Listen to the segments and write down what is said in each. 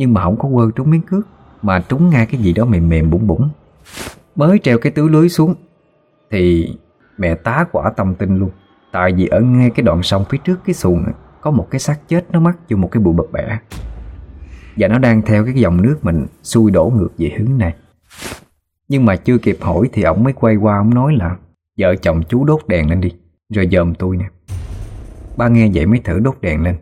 Nhưng mà không có quơ trúng miếng cước, Mà trúng ngay cái gì đó mềm mềm bụng bụng Mới treo cái túi lưới xuống, Thì mẹ tá quả tâm tinh luôn. Tại vì ở ngay cái đoạn sông phía trước cái xuồng Có một cái xác chết nó mắc vô một cái bụi bập bẹ Và nó đang theo cái dòng nước mình Xuôi đổ ngược về hướng này. Nhưng mà chưa kịp hỏi Thì ổng mới quay qua, ổng nói là, Vợ chồng chú đốt đèn lên đi, Rồi dòm tôi nè. Ba nghe vậy mới thử đốt đèn lên.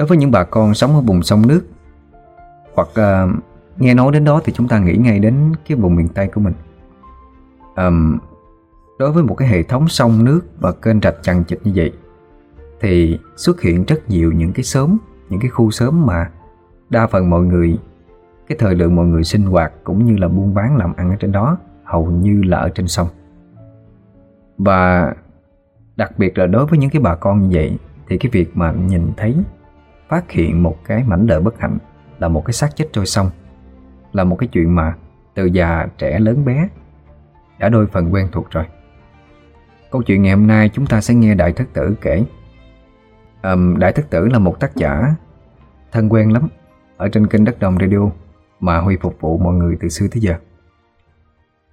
Đối với những bà con sống ở vùng sông nước Hoặc uh, nghe nói đến đó thì chúng ta nghĩ ngay đến cái vùng miền Tây của mình. Um, Đối với một cái hệ thống sông nước và kênh rạch chằng chịt như vậy Thì xuất hiện rất nhiều những cái xóm Những cái khu xóm mà đa phần mọi người Cái thời lượng mọi người sinh hoạt cũng như là buôn bán làm ăn ở trên đó Hầu như là ở trên sông. Và đặc biệt là đối với những cái bà con như vậy Thì cái việc mà nhìn thấy phát hiện một cái mảnh đời bất hạnh là một cái xác chết trôi sông là một cái chuyện mà từ già trẻ lớn bé đã đôi phần quen thuộc rồi. Câu chuyện ngày hôm nay chúng ta sẽ nghe Đại Thất Tử kể. Um, Đại Thất Tử là một tác giả thân quen lắm ở trên kênh Đất Đồng Radio mà Huy phục vụ mọi người từ xưa tới giờ.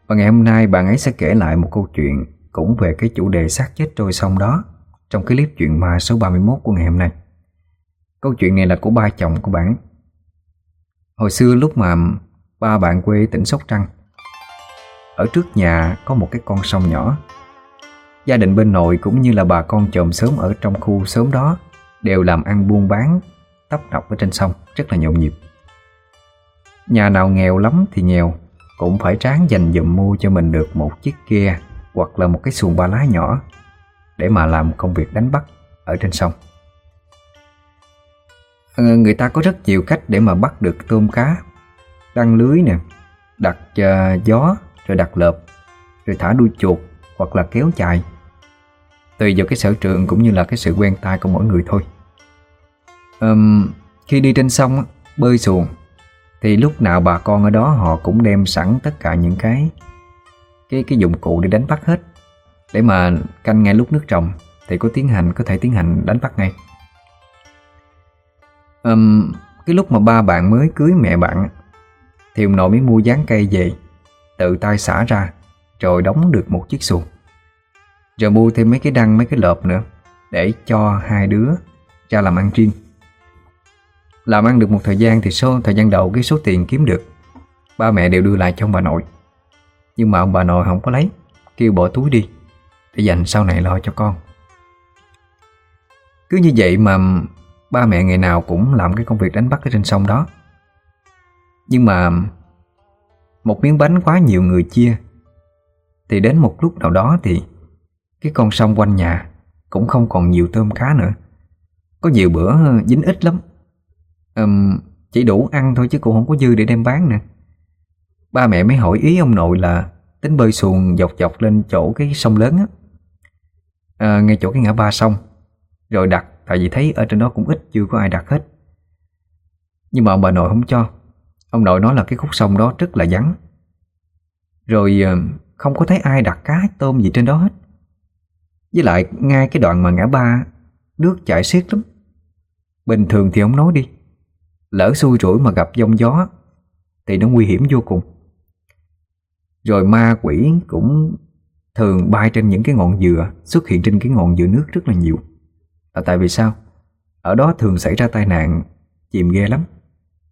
Và ngày hôm nay bạn ấy sẽ kể lại một câu chuyện cũng về cái chủ đề xác chết trôi sông đó trong cái clip chuyện ma số 31 của ngày hôm nay. Câu chuyện này là của ba chồng của bạn. Hồi xưa lúc mà ba bạn quê tỉnh Sóc Trăng, Ở trước nhà có một cái con sông nhỏ. Gia đình bên nội cũng như là bà con chồng sớm ở trong khu sớm đó Đều làm ăn buôn bán, tấp nập ở trên sông, Rất là nhộn nhịp. Nhà nào nghèo lắm thì nghèo, Cũng phải tráng dành dụm mua cho mình được một chiếc ghe Hoặc là một cái xuồng ba lá nhỏ Để mà làm công việc đánh bắt ở trên sông. Ờ, người ta có rất nhiều cách để mà bắt được tôm cá. Đăng lưới nè Đặt uh, gió Rồi đặt lợp Rồi thả đuôi chuột Hoặc là kéo chài. Tùy vào cái sở trường cũng như là cái sự quen tay của mỗi người thôi. Um, Khi đi trên sông Bơi xuồng Thì lúc nào bà con ở đó họ cũng đem sẵn tất cả những cái Cái cái dụng cụ để đánh bắt hết. Để mà canh ngay lúc nước trồng Thì có tiến hành có thể tiến hành đánh bắt ngay um, Cái lúc mà ba bạn mới cưới mẹ bạn Thì ông nội mới mua dán cây về Tự tay xả ra Rồi đóng được một chiếc xuồng. Rồi mua thêm mấy cái đăng mấy cái lợp nữa Để cho hai đứa ra làm ăn riêng. Làm ăn được một thời gian thì số thời gian đầu cái số tiền kiếm được Ba mẹ đều đưa lại cho ông bà nội. Nhưng mà ông bà nội không có lấy Kêu bỏ túi đi Để dành sau này lo cho con. Cứ như vậy mà Ba mẹ ngày nào cũng làm cái công việc đánh bắt ở trên sông đó. Nhưng mà Một miếng bánh quá nhiều người chia Thì đến một lúc nào đó thì Cái con sông quanh nhà Cũng không còn nhiều tôm cá nữa. Có nhiều bữa dính ít lắm. Um, Chỉ đủ ăn thôi chứ cũng không có dư để đem bán nè Ba mẹ mới hỏi ý ông nội là Tính bơi xuồng dọc dọc lên chỗ cái sông lớn á. À, Ngay chỗ cái ngã ba sông Rồi đặt Tại vì thấy ở trên đó cũng ít, chưa có ai đặt hết. Nhưng mà ông bà nội không cho. Ông nội nói là cái khúc sông đó rất là vắng. Rồi ờ, không có thấy ai đặt cá, tôm gì trên đó hết. Với lại, ngay cái đoạn mà ngã ba, Nước chảy xiết lắm. Bình thường thì ông nói đi, Lỡ xui rủi mà gặp giông gió Thì nó nguy hiểm vô cùng. Rồi ma quỷ cũng thường bay trên những cái ngọn dừa, Xuất hiện trên cái ngọn dừa nước rất là nhiều là tại vì sao? Ở đó thường xảy ra tai nạn chìm ghê lắm.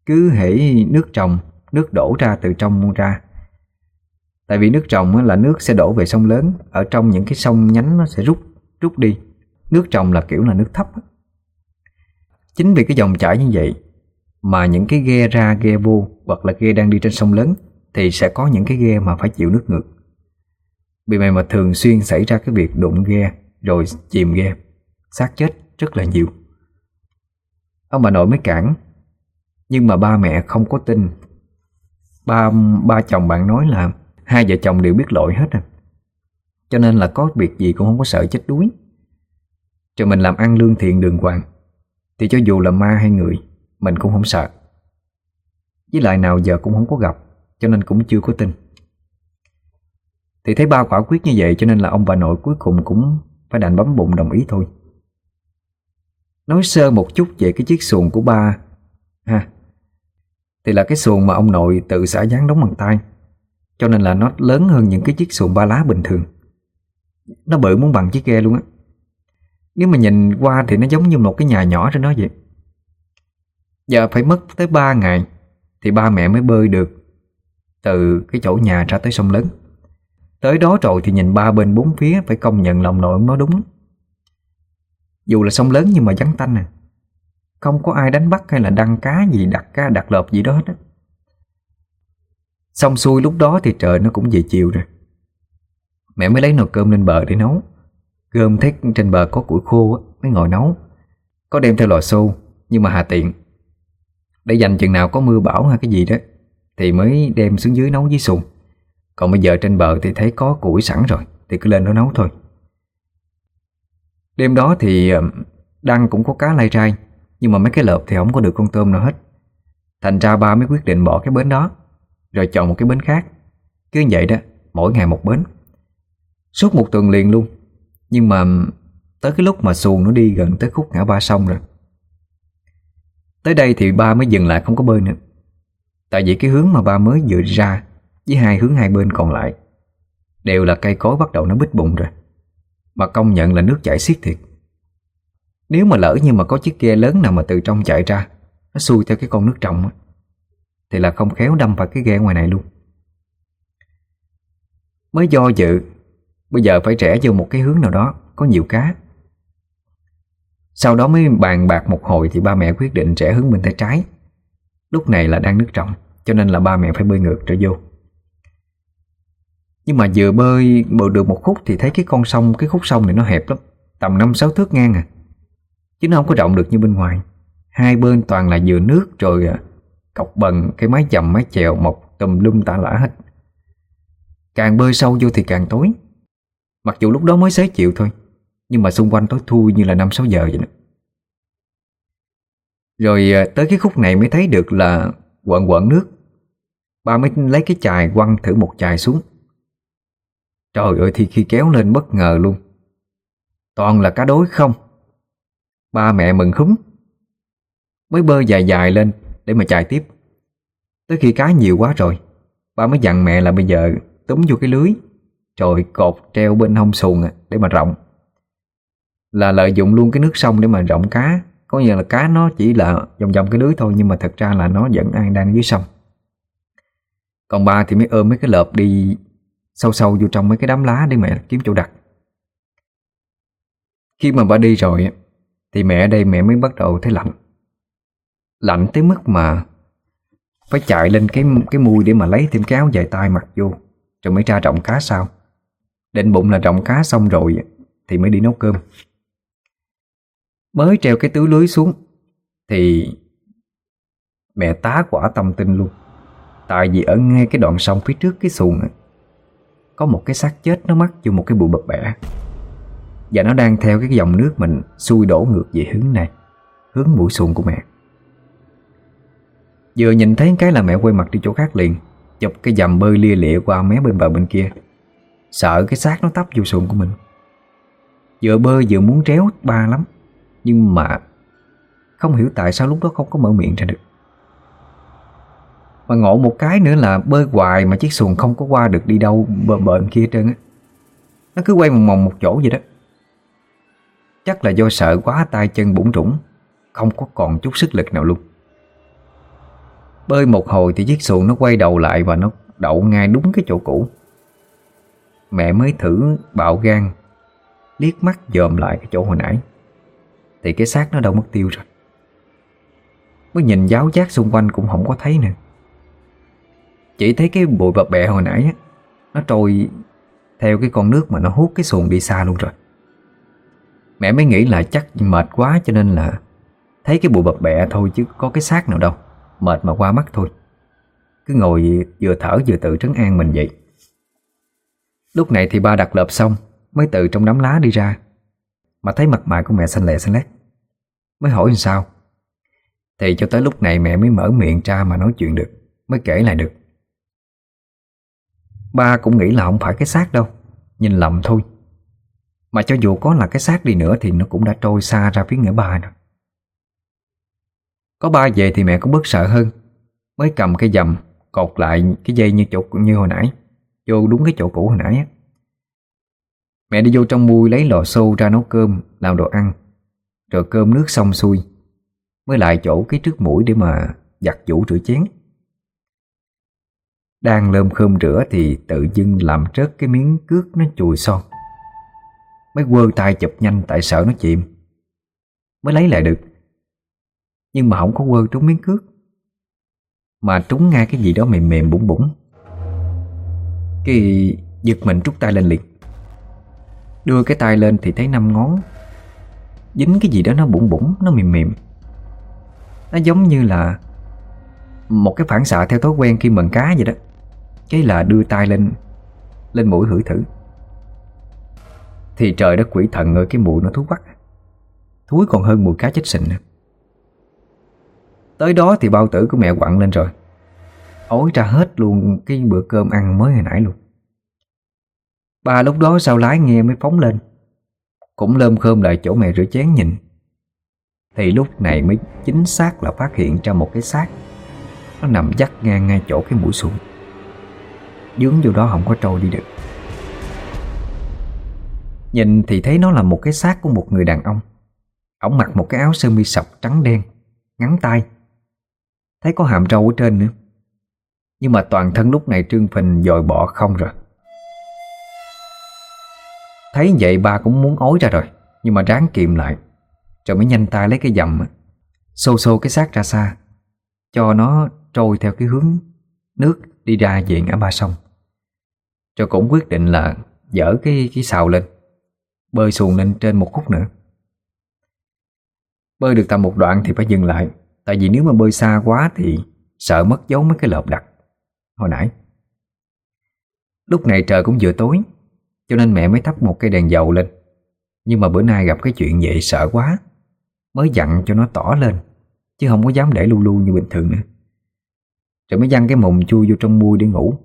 Cứ hễ nước trồng, nước đổ ra từ trong ra. Tại vì nước trồng là nước sẽ đổ về sông lớn, ở trong những cái sông nhánh nó sẽ rút rút đi. Nước trồng là kiểu là nước thấp. Chính vì cái dòng chảy như vậy mà những cái ghe ra ghe vô hoặc là ghe đang đi trên sông lớn thì sẽ có những cái ghe mà phải chịu nước ngược. Vì vậy mà thường xuyên xảy ra cái việc đụng ghe rồi chìm ghe xác chết rất là nhiều. Ông bà nội mới cản, nhưng mà ba mẹ không có tin. Ba ba chồng bạn nói là Hai vợ chồng đều biết lỗi hết à. Cho nên là có việc gì cũng không có sợ chết đuối. Cho mình làm ăn lương thiện đường hoàng Thì cho dù là ma hay người Mình cũng không sợ. Với lại nào giờ cũng không có gặp Cho nên cũng chưa có tin. Thì thấy ba quả quyết như vậy Cho nên là ông bà nội cuối cùng cũng Phải đành bấm bụng đồng ý thôi. Nói sơ một chút về cái chiếc xuồng của ba, ha. Thì là cái xuồng mà ông nội tự xả dán đóng bằng tay, Cho nên là nó lớn hơn những cái chiếc xuồng ba lá bình thường. Nó bự muốn bằng chiếc ghe luôn á. Nếu mà nhìn qua thì nó giống như một cái nhà nhỏ trên đó vậy. Giờ phải mất tới 3 ngày Thì ba mẹ mới bơi được Từ cái chỗ nhà ra tới sông lớn. Tới đó rồi thì nhìn ba bên bốn phía Phải công nhận lòng nội nó đúng dù là sông lớn nhưng mà vắng tanh à. Không có ai đánh bắt hay là đăng cá gì, Đặt cá, đặt lợp gì đó hết á. Xong xuôi lúc đó thì trời nó cũng về chiều rồi. Mẹ mới lấy nồi cơm lên bờ để nấu. Cơm thấy trên bờ có củi khô á, Mới ngồi nấu. Có đem theo lò xô, Nhưng mà hà tiện. Để dành chừng nào có mưa bão hay cái gì đó, Thì mới đem xuống dưới nấu với xuồng. Còn bây giờ trên bờ thì thấy có củi sẵn rồi, Thì cứ lên đó nấu thôi. Đêm đó thì Đăng cũng có cá lai trai Nhưng mà mấy cái lợp thì không có được con tôm nào hết. Thành ra ba mới quyết định bỏ cái bến đó, Rồi chọn một cái bến khác. Cứ như vậy đó, Mỗi ngày một bến. Suốt một tuần liền luôn, Nhưng mà tới cái lúc mà xuồng nó đi gần tới khúc ngã ba sông rồi. Tới đây thì ba mới dừng lại không có bơi nữa. Tại vì cái hướng mà ba mới dựa ra Với hai hướng hai bên còn lại, Đều là cây cối bắt đầu nó bít bụng rồi mà công nhận là nước chảy xiết thiệt. Nếu mà lỡ như mà có chiếc ghe lớn nào mà từ trong chạy ra, Nó xuôi theo cái con nước trọng Thì là không khéo đâm vào cái ghe ngoài này luôn. Mới do dự, Bây giờ phải trẻ vô một cái hướng nào đó, Có nhiều cá. Sau đó mới bàn bạc một hồi Thì ba mẹ quyết định trẻ hướng bên tay trái. Lúc này là đang nước trọng Cho nên là ba mẹ phải bơi ngược trở vô nhưng mà vừa bơi bơi được một khúc thì thấy cái con sông Cái khúc sông này nó hẹp lắm Tầm 5-6 thước ngang à. Chứ nó không có rộng được như bên ngoài. Hai bên toàn là dừa nước rồi à, Cọc bần, cái mái chầm, mái chèo Mọc tùm lum tả lả hết. Càng bơi sâu vô thì càng tối. Mặc dù lúc đó mới xế chịu thôi Nhưng mà xung quanh tối thui như là 5-6 giờ vậy đó Rồi à, tới cái khúc này mới thấy được là Quận quận nước. Ba mới lấy cái chài quăng thử một chài xuống. Trời ơi, thì khi kéo lên bất ngờ luôn. Toàn là cá đối không? Ba mẹ mừng húm Mới bơi dài dài lên Để mà chạy tiếp. Tới khi cá nhiều quá rồi, Ba mới dặn mẹ là bây giờ túm vô cái lưới, Rồi cột treo bên hông xuồng à, Để mà rộng. Là lợi dụng luôn cái nước sông để mà rộng cá, Có nghĩa là cá nó chỉ là vòng vòng cái lưới thôi, Nhưng mà thật ra là nó vẫn an đang dưới sông. Còn ba thì mới ôm mấy cái lợp đi Sâu sâu vô trong mấy cái đám lá để mẹ kiếm chỗ đặt. Khi mà ba đi rồi Thì mẹ ở đây mẹ mới bắt đầu thấy lạnh. Lạnh tới mức mà Phải chạy lên cái cái mui để mà lấy thêm cái áo dài tay mặc vô, Rồi mới ra trọng cá sau. Định bụng là trọng cá xong rồi Thì mới đi nấu cơm. Mới treo cái túi lưới xuống, Thì Mẹ tá quả tâm tinh luôn. Tại vì ở ngay cái đoạn sông phía trước, cái xuồng có một cái xác chết nó mắc vô một cái bụi bập bẹ Và nó đang theo cái dòng nước mình Xuôi đổ ngược về hướng này, Hướng mũi xuồng của mẹ. Vừa nhìn thấy cái là mẹ quay mặt đi chỗ khác liền, Chụp cái dầm bơi lia lịa qua mé bên bờ bên kia, Sợ cái xác nó tấp vô xuồng của mình. Vừa bơi vừa muốn tréo ba lắm, Nhưng mà Không hiểu tại sao lúc đó không có mở miệng ra được mà ngộ một cái nữa là bơi hoài mà chiếc xuồng không có qua được đi đâu bờ bên kia trơn á. Nó cứ quay mòng mòng một chỗ vậy đó. Chắc là do sợ quá tay chân bủng rủng, Không có còn chút sức lực nào luôn. Bơi một hồi thì chiếc xuồng nó quay đầu lại và nó đậu ngay đúng cái chỗ cũ. Mẹ mới thử bạo gan, Liếc mắt dòm lại cái chỗ hồi nãy. Thì cái xác nó đâu mất tiêu rồi. Mới nhìn giáo giác xung quanh cũng không có thấy nữa chỉ thấy cái bụi bập bẹ hồi nãy Nó trôi theo cái con nước mà nó hút cái xuồng đi xa luôn rồi. Mẹ mới nghĩ là chắc mệt quá cho nên là Thấy cái bụi bập bẹ thôi chứ có cái xác nào đâu, Mệt mà qua mắt thôi. Cứ ngồi vừa thở vừa tự trấn an mình vậy. Lúc này thì ba đặt lợp xong, Mới từ trong đám lá đi ra, Mà thấy mặt mày của mẹ xanh lè xanh lét. Mới hỏi làm sao? Thì cho tới lúc này mẹ mới mở miệng ra mà nói chuyện được, Mới kể lại được. Ba cũng nghĩ là không phải cái xác đâu, Nhìn lầm thôi. Mà cho dù có là cái xác đi nữa Thì nó cũng đã trôi xa ra phía ngã ba rồi. Có ba về thì mẹ cũng bớt sợ hơn, Mới cầm cái dầm, Cột lại cái dây như chỗ như hồi nãy, Vô đúng cái chỗ cũ hồi nãy á. Mẹ đi vô trong mui lấy lò xô ra nấu cơm, Làm đồ ăn, Rồi cơm nước xong xuôi, Mới lại chỗ cái trước mũi để mà giặt vũ rửa chén. Đang lơm khơm rửa thì tự dưng làm rớt cái miếng cước nó chùi son. Mới quơ tay chụp nhanh tại sợ nó chìm. Mới lấy lại được. Nhưng mà không có quơ trúng miếng cước. Mà trúng ngay cái gì đó mềm mềm bụng bụng Cái giật mình trút tay lên liền. Đưa cái tay lên thì thấy năm ngón. Dính cái gì đó nó bụng bụng Nó mềm mềm. Nó giống như là Một cái phản xạ theo thói quen khi mần cá vậy đó. Cái là đưa tay lên Lên mũi hửi thử. Thì trời đất quỷ thần ơi, Cái mùi nó thú quắc. Thúi còn hơn mùi cá chết sình nữa. Tới đó thì bao tử của mẹ quặn lên rồi. Ối ra hết luôn cái bữa cơm ăn mới hồi nãy luôn. Ba lúc đó sao lái nghe mới phóng lên. Cũng lơm khơm lại chỗ mẹ rửa chén nhìn. Thì lúc này mới chính xác là phát hiện ra một cái xác. Nó nằm dắt ngang ngay chỗ cái mũi sụn Dướng vô đó không có trôi đi được. Nhìn thì thấy nó là một cái xác của một người đàn ông. Ông mặc một cái áo sơ mi sọc trắng đen, Ngắn tay. Thấy có hàm râu ở trên nữa. Nhưng mà toàn thân lúc này trương phình dòi bỏ không rồi. Thấy vậy ba cũng muốn ối ra rồi, Nhưng mà ráng kìm lại, Rồi mới nhanh tay lấy cái dầm, Xô xô cái xác ra xa, Cho nó trôi theo cái hướng Nước đi ra về ngã ba sông. Rồi cũng quyết định là Dỡ cái cái sào lên. Bơi xuồng lên trên một khúc nữa. Bơi được tầm một đoạn thì phải dừng lại. Tại vì nếu mà bơi xa quá thì Sợ mất dấu mấy cái lợp đặt Hồi nãy. Lúc này trời cũng vừa tối, cho nên mẹ mới thắp một cây đèn dầu lên. Nhưng mà bữa nay gặp cái chuyện vậy sợ quá, Mới dặn cho nó tỏ lên, Chứ không có dám để lu lu như bình thường nữa. Rồi mới dăng cái mùng chui vô trong mui để ngủ.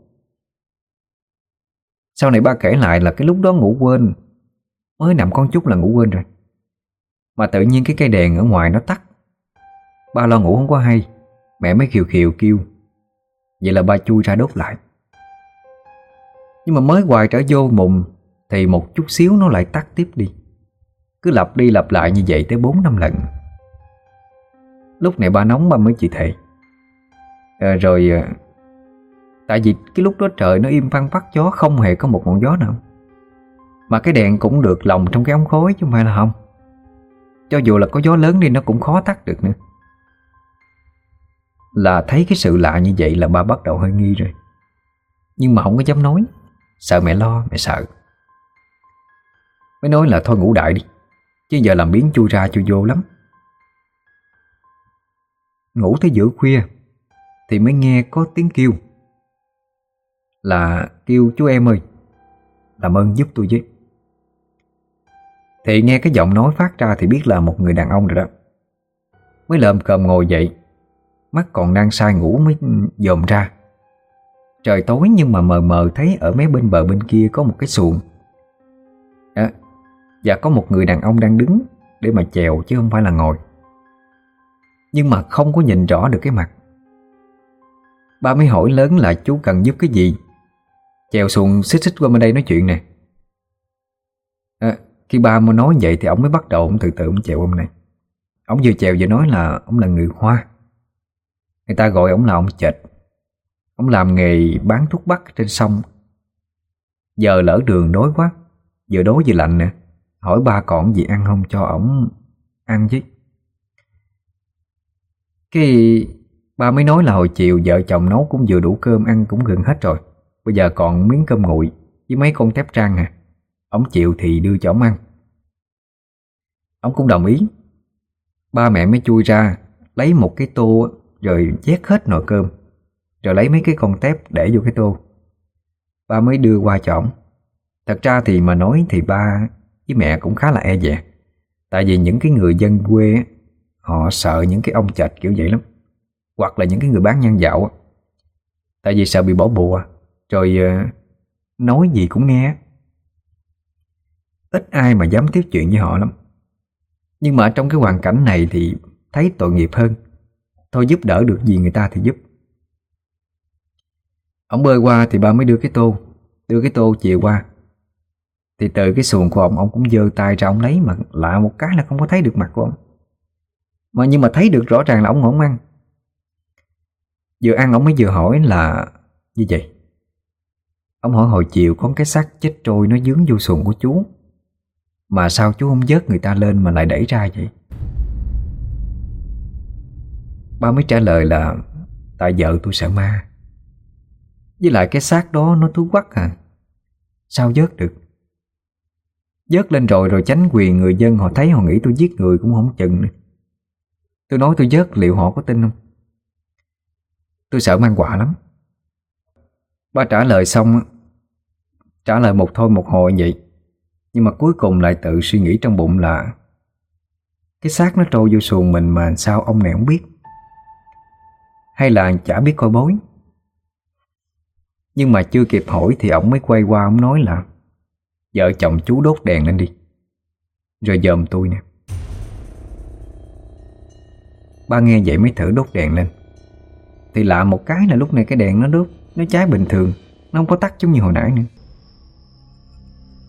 Sau này ba kể lại là cái lúc đó ngủ quên. Mới nằm con chút là ngủ quên rồi. Mà tự nhiên cái cây đèn ở ngoài nó tắt. Ba lo ngủ không có hay. Mẹ mới khiều khiều kêu. Vậy là ba chui ra đốt lại. Nhưng mà mới hoài trở vô mùng Thì một chút xíu nó lại tắt tiếp đi. Cứ lặp đi lặp lại như vậy tới 4 năm lần. Lúc này ba nóng ba mới chỉ thề. À, Rồi ờ, Tại vì cái lúc đó trời nó im phăng phát gió Không hề có một ngọn gió nào. Mà cái đèn cũng được lồng trong cái ống khói Chứ không phải là không. Cho dù là có gió lớn đi, nó cũng khó tắt được nữa. Là thấy cái sự lạ như vậy là ba bắt đầu hơi nghi rồi. Nhưng mà không có dám nói. Sợ mẹ lo, mẹ sợ. Mới nói là thôi ngủ đại đi, Chứ giờ làm biến chui ra chui vô lắm. Ngủ tới giữa khuya Thì mới nghe có tiếng kêu. Là kêu chú em ơi. Làm ơn giúp tôi với. Thì nghe cái giọng nói phát ra Thì biết là một người đàn ông rồi đó. Mới lợm cơm ngồi dậy Mắt còn đang sai ngủ mới dòm ra. Trời tối nhưng mà mờ mờ thấy ở mấy bên bờ bên kia có một cái xuồng. À, Và có một người đàn ông đang đứng để mà chèo chứ không phải là ngồi. Nhưng mà không có nhìn rõ được cái mặt. Ba mới hỏi lớn là chú cần giúp cái gì? Chèo xuồng xích xích qua bên đây nói chuyện nè. À, Khi ba mới nói vậy thì ông mới bắt đầu ông từ từ ông chèo ông này. Ông vừa chèo vừa nói là ông là người Hoa. Người ta gọi ông là ông chệt. Ông làm nghề bán thuốc bắc trên sông. Giờ lỡ đường đói quá Vừa đói vừa lạnh nè. Hỏi ba còn gì ăn không cho ổng ăn chứ. Cái ba mới nói là hồi chiều vợ chồng nấu cũng vừa đủ cơm ăn cũng gần hết rồi. Bây giờ còn miếng cơm nguội với mấy con tép trang à. Ông chịu thì đưa cho ông ăn. Ông cũng đồng ý. Ba mẹ mới chui ra, Lấy một cái tô Rồi chét hết nồi cơm, rồi lấy mấy cái con tép để vô cái tô. Ba mới đưa qua cho ông Thật ra thì mà nói thì ba với mẹ cũng khá là e dè, Tại vì những cái người dân quê Họ sợ những cái ông chạch kiểu vậy lắm, Hoặc là những cái người bán nhân dạo Tại vì sợ bị bỏ bùa. Rồi ờ, nói gì cũng nghe. Ít ai mà dám tiếp chuyện với họ lắm. Nhưng mà trong cái hoàn cảnh này thì Thấy tội nghiệp hơn. Thôi giúp đỡ được gì người ta thì giúp. Ông bơi qua thì ba mới đưa cái tô, Đưa cái tô chìa qua. Thì từ cái xuồng của ông Ông cũng giơ tay ra, ông lấy Mà lạ một cái là không có thấy được mặt của ông. Mà nhưng mà thấy được rõ ràng là ông không ăn Vừa ăn ông mới vừa hỏi là, Như vậy Ông hỏi hồi chiều có cái xác chết trôi Nó dướng vô xuồng của chú. Mà sao chú không vớt người ta lên Mà lại đẩy ra vậy? Ba mới trả lời là, Tại vợ tôi sợ ma. Với lại cái xác đó nó thú quắc à. Sao vớt được? Vớt lên rồi rồi tránh quyền người dân, Họ thấy họ nghĩ tôi giết người cũng không chừng nữa. Tôi nói tôi vớt liệu họ có tin không? Tôi sợ mang quả lắm. Ba trả lời xong, Trả lời một thôi một hồi vậy. Nhưng mà cuối cùng lại tự suy nghĩ trong bụng là, Cái xác nó trôi vô xuồng mình mà sao ông này không biết? Hay là chả biết coi bối Nhưng mà chưa kịp hỏi thì ông mới quay qua ông nói là, Vợ chồng chú đốt đèn lên đi, Rồi dòm tôi nè. Ba nghe vậy mới thử đốt đèn lên. Thì lạ một cái là lúc này cái đèn nó đốt. Nó cháy bình thường, Nó không có tắt giống như hồi nãy nữa.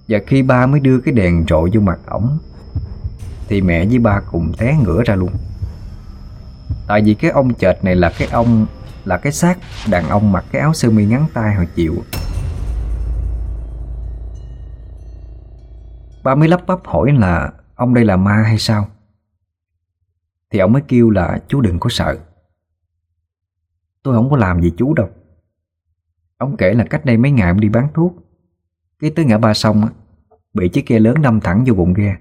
Và khi ba mới đưa cái đèn trội vô mặt ổng, Thì mẹ với ba cùng té ngửa ra luôn. Tại vì cái ông chệt này là cái ông, Là cái xác đàn ông mặc cái áo sơ mi ngắn tay hồi chiều. Ba mới lắp bắp hỏi là, Ông đây là ma hay sao? Thì ông mới kêu là, chú đừng có sợ. Tôi không có làm gì chú đâu. Ông kể là cách đây mấy ngày ông đi bán thuốc. Cái tới ngã ba sông Bị chiếc ghe lớn đâm thẳng vô bụng ghe.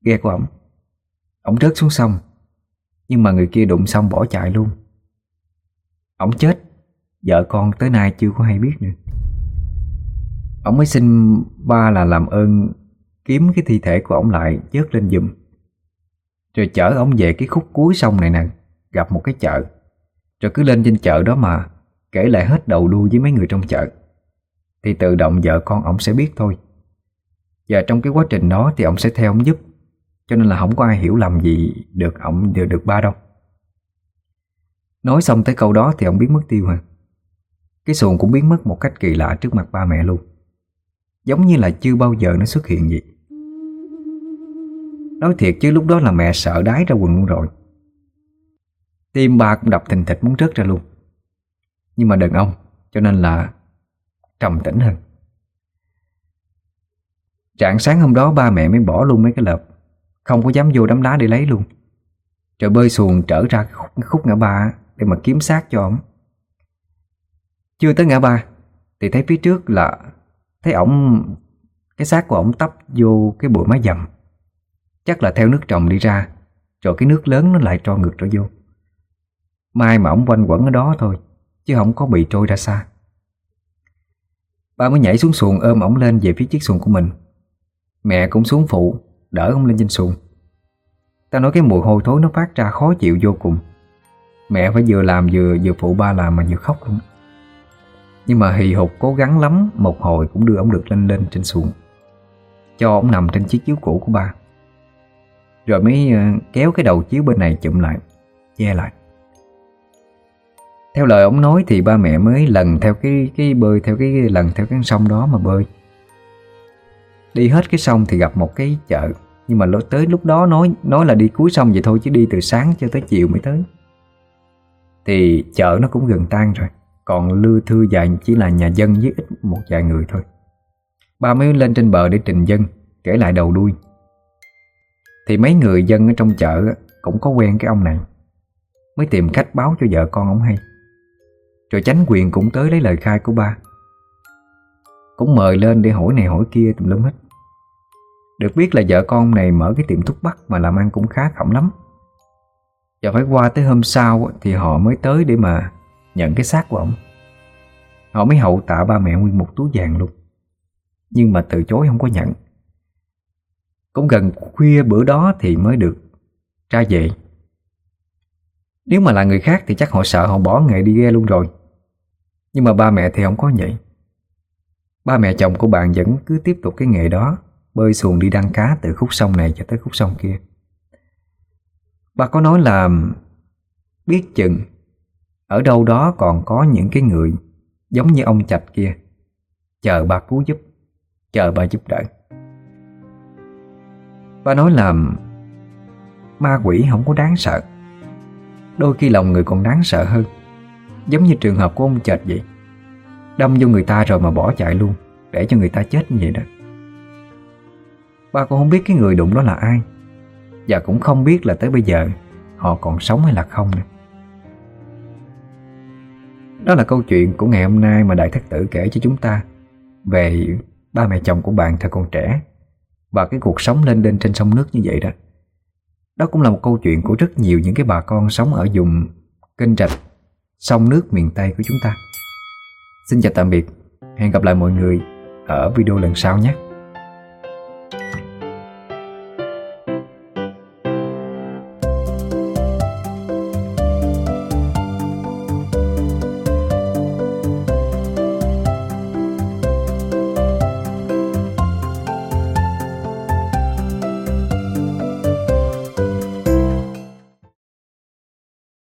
Ghe của ông Ông rớt xuống sông, Nhưng mà người kia đụng xong bỏ chạy luôn. Ông chết, Vợ con tới nay chưa có hay biết nữa. Ông mới xin ba là làm ơn Kiếm cái thi thể của ông lại Dớt lên giùm. Rồi chở ông về cái khúc cuối sông này nè, Gặp một cái chợ. Rồi cứ lên trên chợ đó mà Kể lại hết đầu đuôi với mấy người trong chợ. Thì tự động vợ con ông sẽ biết thôi. Và trong cái quá trình đó Thì ông sẽ theo ông giúp. Cho nên là không có ai hiểu lầm gì Được ông được, được ba đâu. Nói xong tới câu đó thì ông biến mất tiêu hả Cái xuồng cũng biến mất một cách kỳ lạ trước mặt ba mẹ luôn. Giống như là chưa bao giờ nó xuất hiện gì Nói thiệt chứ lúc đó là mẹ sợ đái ra quần luôn rồi. Tim ba cũng đập thình thịch muốn rớt ra luôn. Nhưng mà đàn ông Cho nên là trầm tĩnh hơn. Trạng sáng hôm đó ba mẹ mới bỏ luôn mấy cái lợp. Không có dám vô đám đá để lấy luôn. Rồi bơi xuồng trở ra khúc, khúc ngã ba Để mà kiếm xác cho ổng. Chưa tới ngã ba Thì thấy phía trước là Thấy ổng Cái xác của ổng tấp vô cái bụi mái dầm. Chắc là theo nước trồng đi ra Rồi cái nước lớn nó lại trôi ngược trở vô. Mai mà ổng quanh quẩn ở đó thôi. Chứ không có bị trôi ra xa. Ba mới nhảy xuống xuồng ôm ổng lên về phía chiếc xuồng của mình. Mẹ cũng xuống phụ, Đỡ ông lên trên xuồng. Ta nói cái mùi hôi thối nó phát ra khó chịu vô cùng. Mẹ phải vừa làm vừa vừa phụ ba làm mà vừa khóc luôn. Nhưng mà hì hục cố gắng lắm, Một hồi cũng đưa ông được lên lên trên xuồng. Cho ông nằm trên chiếc chiếu cũ của ba. Rồi mới ờ, kéo cái đầu chiếu bên này chụm lại, Che lại theo lời ông nói thì ba mẹ mới lần theo cái cái bơi theo cái lần theo cái sông đó mà bơi. Đi hết cái sông thì gặp một cái chợ, nhưng mà tới lúc đó nói nói là đi cuối sông vậy thôi chứ đi từ sáng cho tới chiều mới tới. Thì chợ nó cũng gần tan rồi, còn lưa thư dài chỉ là nhà dân với ít một vài người thôi. Ba mới lên trên bờ để trình dân, kể lại đầu đuôi. Thì mấy người dân ở trong chợ cũng có quen cái ông này, mới tìm cách báo cho vợ con ông hay. Rồi chánh quyền cũng tới lấy lời khai của ba. Cũng mời lên để hỏi này hỏi kia tùm lum hết. Được biết là vợ con này mở cái tiệm thuốc bắc Mà làm ăn cũng khá khẩm lắm. Và phải qua tới hôm sau Thì họ mới tới để mà Nhận cái xác của ông Họ mới hậu tạ ba mẹ nguyên một túi vàng luôn. Nhưng mà từ chối không có nhận. Cũng gần khuya bữa đó thì mới được ra về. Nếu mà là người khác thì chắc họ sợ họ bỏ nghề đi ghe luôn rồi. Nhưng mà ba mẹ thì không có vậy. Ba mẹ chồng của bạn vẫn cứ tiếp tục cái nghề đó, Bơi xuồng đi đăng cá từ khúc sông này cho tới khúc sông kia. Ba có nói là, Biết chừng, Ở đâu đó còn có những cái người Giống như ông Chạch kia. Chờ ba cứu giúp, Chờ ba giúp đỡ. Ba nói là, Ma quỷ không có đáng sợ. Đôi khi lòng người còn đáng sợ hơn. Giống như trường hợp của ông chợt vậy. Đâm vô người ta rồi mà bỏ chạy luôn, Để cho người ta chết như vậy đó. Ba cũng không biết cái người đụng đó là ai. Và cũng không biết là tới bây giờ Họ còn sống hay là không nữa. Đó là câu chuyện của ngày hôm nay mà Đại Thất Tử kể cho chúng ta Về ba mẹ chồng của bạn thời còn trẻ Và cái cuộc sống lên lên trên sông nước như vậy đó. Đó cũng là một câu chuyện của rất nhiều những cái bà con sống ở vùng kênh rạch, Sông nước miền Tây của chúng ta. Xin chào tạm biệt. Hẹn gặp lại mọi người ở video lần sau nhé.